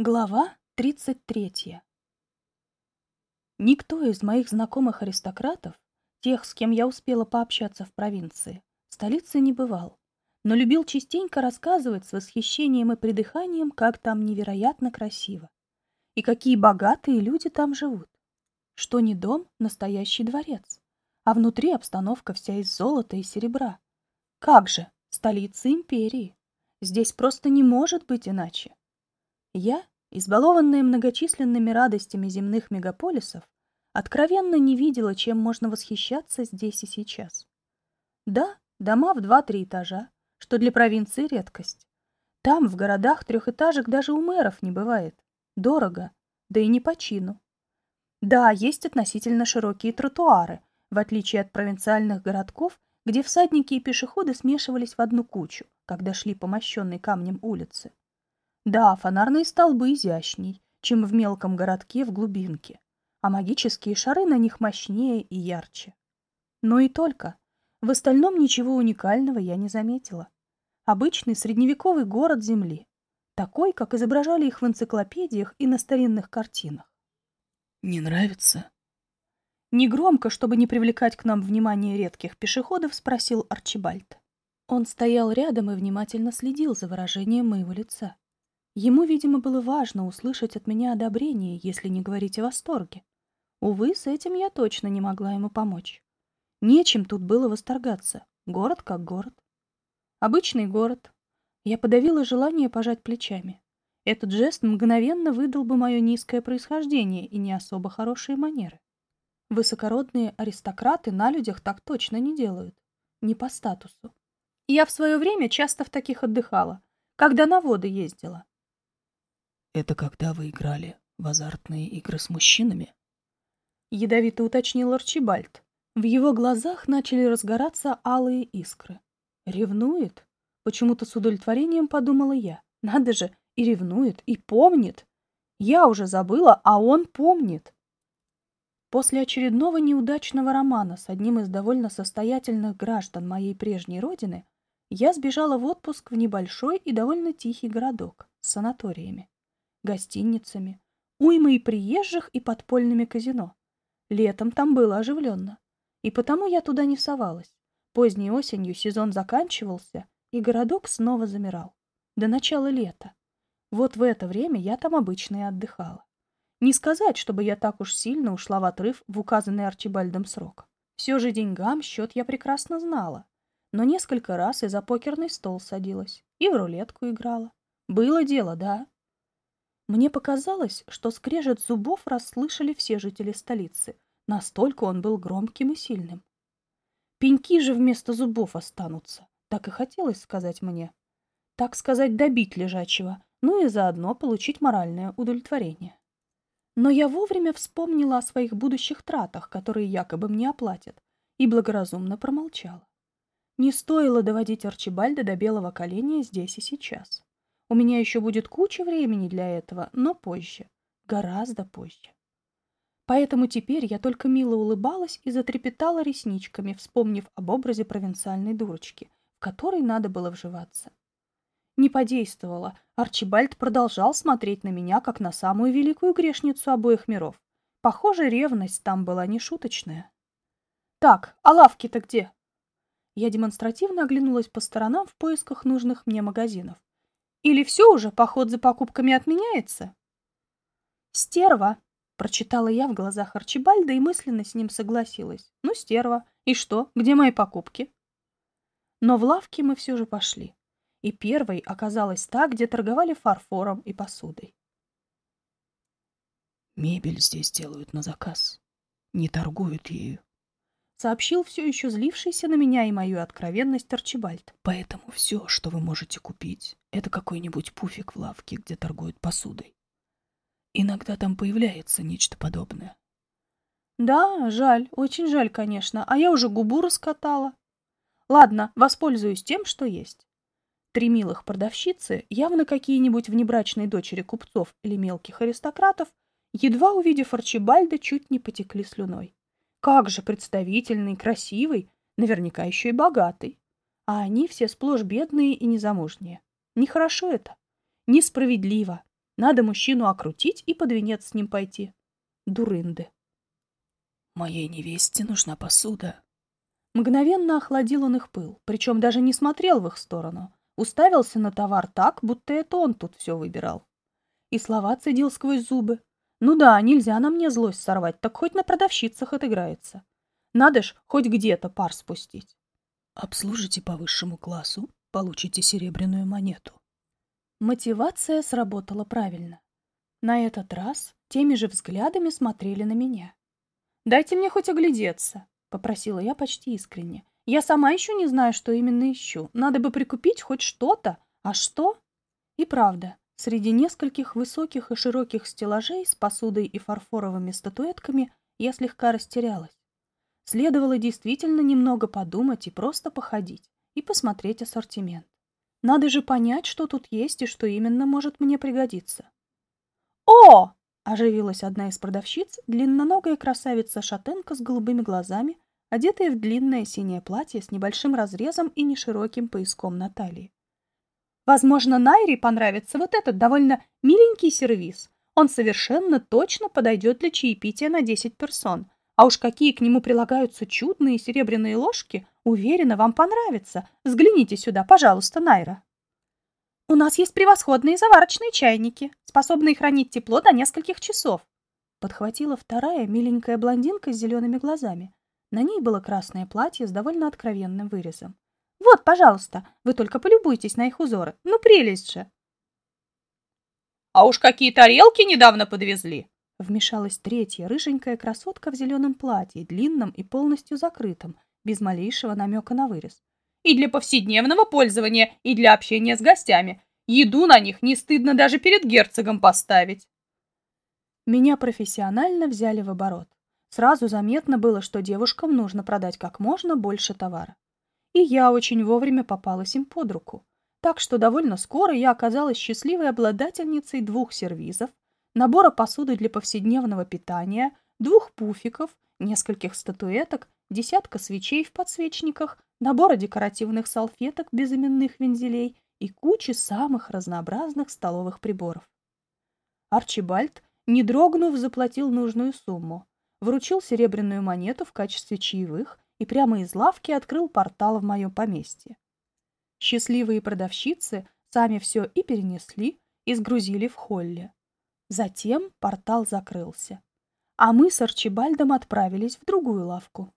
Глава 33. Никто из моих знакомых аристократов, тех, с кем я успела пообщаться в провинции, в столице не бывал, но любил частенько рассказывать с восхищением и придыханием, как там невероятно красиво, и какие богатые люди там живут. Что не дом, настоящий дворец, а внутри обстановка вся из золота и серебра. Как же, столица империи. Здесь просто не может быть иначе. Я, избалованная многочисленными радостями земных мегаполисов, откровенно не видела, чем можно восхищаться здесь и сейчас. Да, дома в два-три этажа, что для провинции редкость. Там, в городах, трехэтажек даже у мэров не бывает. Дорого, да и не по чину. Да, есть относительно широкие тротуары, в отличие от провинциальных городков, где всадники и пешеходы смешивались в одну кучу, когда шли по мощенной камнем улице. Да, фонарные столбы изящней, чем в мелком городке в глубинке, а магические шары на них мощнее и ярче. Но и только. В остальном ничего уникального я не заметила. Обычный средневековый город Земли, такой, как изображали их в энциклопедиях и на старинных картинах. «Не нравится?» Негромко, чтобы не привлекать к нам внимание редких пешеходов, спросил Арчибальд. Он стоял рядом и внимательно следил за выражением моего лица. Ему, видимо, было важно услышать от меня одобрение, если не говорить о восторге. Увы, с этим я точно не могла ему помочь. Нечем тут было восторгаться. Город как город. Обычный город. Я подавила желание пожать плечами. Этот жест мгновенно выдал бы мое низкое происхождение и не особо хорошие манеры. Высокородные аристократы на людях так точно не делают. Не по статусу. Я в свое время часто в таких отдыхала, когда на воды ездила. Это когда вы играли в азартные игры с мужчинами? Ядовито уточнил Арчибальд. В его глазах начали разгораться алые искры. Ревнует? Почему-то с удовлетворением подумала я. Надо же, и ревнует, и помнит. Я уже забыла, а он помнит. После очередного неудачного романа с одним из довольно состоятельных граждан моей прежней родины я сбежала в отпуск в небольшой и довольно тихий городок с санаториями гостиницами, уймой приезжих и подпольными казино. Летом там было оживленно. И потому я туда не совалась. Поздней осенью сезон заканчивался, и городок снова замирал. До начала лета. Вот в это время я там обычно и отдыхала. Не сказать, чтобы я так уж сильно ушла в отрыв в указанный Арчибальдом срок. Все же деньгам счет я прекрасно знала. Но несколько раз и за покерный стол садилась, и в рулетку играла. Было дело, да. Мне показалось, что скрежет зубов расслышали все жители столицы. Настолько он был громким и сильным. Пеньки же вместо зубов останутся. Так и хотелось сказать мне. Так сказать, добить лежачего, ну и заодно получить моральное удовлетворение. Но я вовремя вспомнила о своих будущих тратах, которые якобы мне оплатят, и благоразумно промолчала. Не стоило доводить Арчибальда до белого коленя здесь и сейчас. У меня еще будет куча времени для этого, но позже. Гораздо позже. Поэтому теперь я только мило улыбалась и затрепетала ресничками, вспомнив об образе провинциальной дурочки, в которой надо было вживаться. Не подействовало. Арчибальд продолжал смотреть на меня, как на самую великую грешницу обоих миров. Похоже, ревность там была нешуточная. «Так, а лавки-то где?» Я демонстративно оглянулась по сторонам в поисках нужных мне магазинов. Или все уже, поход за покупками отменяется? Стерва, прочитала я в глазах Арчибальда и мысленно с ним согласилась. Ну, стерва. И что? Где мои покупки? Но в лавке мы все же пошли. И первой оказалась та, где торговали фарфором и посудой. Мебель здесь делают на заказ. Не торгуют ею сообщил все еще злившийся на меня и мою откровенность Арчибальд. Поэтому все, что вы можете купить, это какой-нибудь пуфик в лавке, где торгуют посудой. Иногда там появляется нечто подобное. Да, жаль, очень жаль, конечно, а я уже губу раскатала. Ладно, воспользуюсь тем, что есть. Три милых продавщицы, явно какие-нибудь внебрачные дочери купцов или мелких аристократов, едва увидев Арчибальда, чуть не потекли слюной. Как же представительный, красивый, наверняка еще и богатый. А они все сплошь бедные и незамужние. Нехорошо это. Несправедливо. Надо мужчину окрутить и под венец с ним пойти. Дурынды. Моей невесте нужна посуда. Мгновенно охладил он их пыл, причем даже не смотрел в их сторону. Уставился на товар так, будто это он тут все выбирал. И слова цедил сквозь зубы. Ну да, нельзя на мне злость сорвать, так хоть на продавщицах отыграется. Надо ж хоть где-то пар спустить. Обслужите по высшему классу, получите серебряную монету. Мотивация сработала правильно. На этот раз теми же взглядами смотрели на меня. «Дайте мне хоть оглядеться», — попросила я почти искренне. «Я сама еще не знаю, что именно ищу. Надо бы прикупить хоть что-то. А что?» И правда, среди нескольких высоких и широких стеллажей с посудой и фарфоровыми статуэтками я слегка растерялась. Следовало действительно немного подумать и просто походить, и посмотреть ассортимент. Надо же понять, что тут есть и что именно может мне пригодиться. «О!» — оживилась одна из продавщиц, длинноногая красавица-шатенка с голубыми глазами, одетая в длинное синее платье с небольшим разрезом и нешироким пояском на талии. «Возможно, Найре понравится вот этот довольно миленький сервиз. Он совершенно точно подойдет для чаепития на 10 персон. А уж какие к нему прилагаются чудные серебряные ложки, уверена, вам понравится. Взгляните сюда, пожалуйста, Найра. У нас есть превосходные заварочные чайники, способные хранить тепло до нескольких часов. Подхватила вторая миленькая блондинка с зелеными глазами. На ней было красное платье с довольно откровенным вырезом. Вот, пожалуйста, вы только полюбуйтесь на их узоры. Ну, прелесть же! А уж какие тарелки недавно подвезли! Вмешалась третья, рыженькая красотка в зеленом платье, длинном и полностью закрытом, без малейшего намека на вырез. «И для повседневного пользования, и для общения с гостями. Еду на них не стыдно даже перед герцогом поставить». Меня профессионально взяли в оборот. Сразу заметно было, что девушкам нужно продать как можно больше товара. И я очень вовремя попалась им под руку. Так что довольно скоро я оказалась счастливой обладательницей двух сервизов, набора посуды для повседневного питания, двух пуфиков, нескольких статуэток, десятка свечей в подсвечниках, набора декоративных салфеток без именных вензелей и кучи самых разнообразных столовых приборов. Арчибальд, не дрогнув, заплатил нужную сумму, вручил серебряную монету в качестве чаевых и прямо из лавки открыл портал в мое поместье. Счастливые продавщицы сами все и перенесли, и сгрузили в холле. Затем портал закрылся, а мы с Арчибальдом отправились в другую лавку.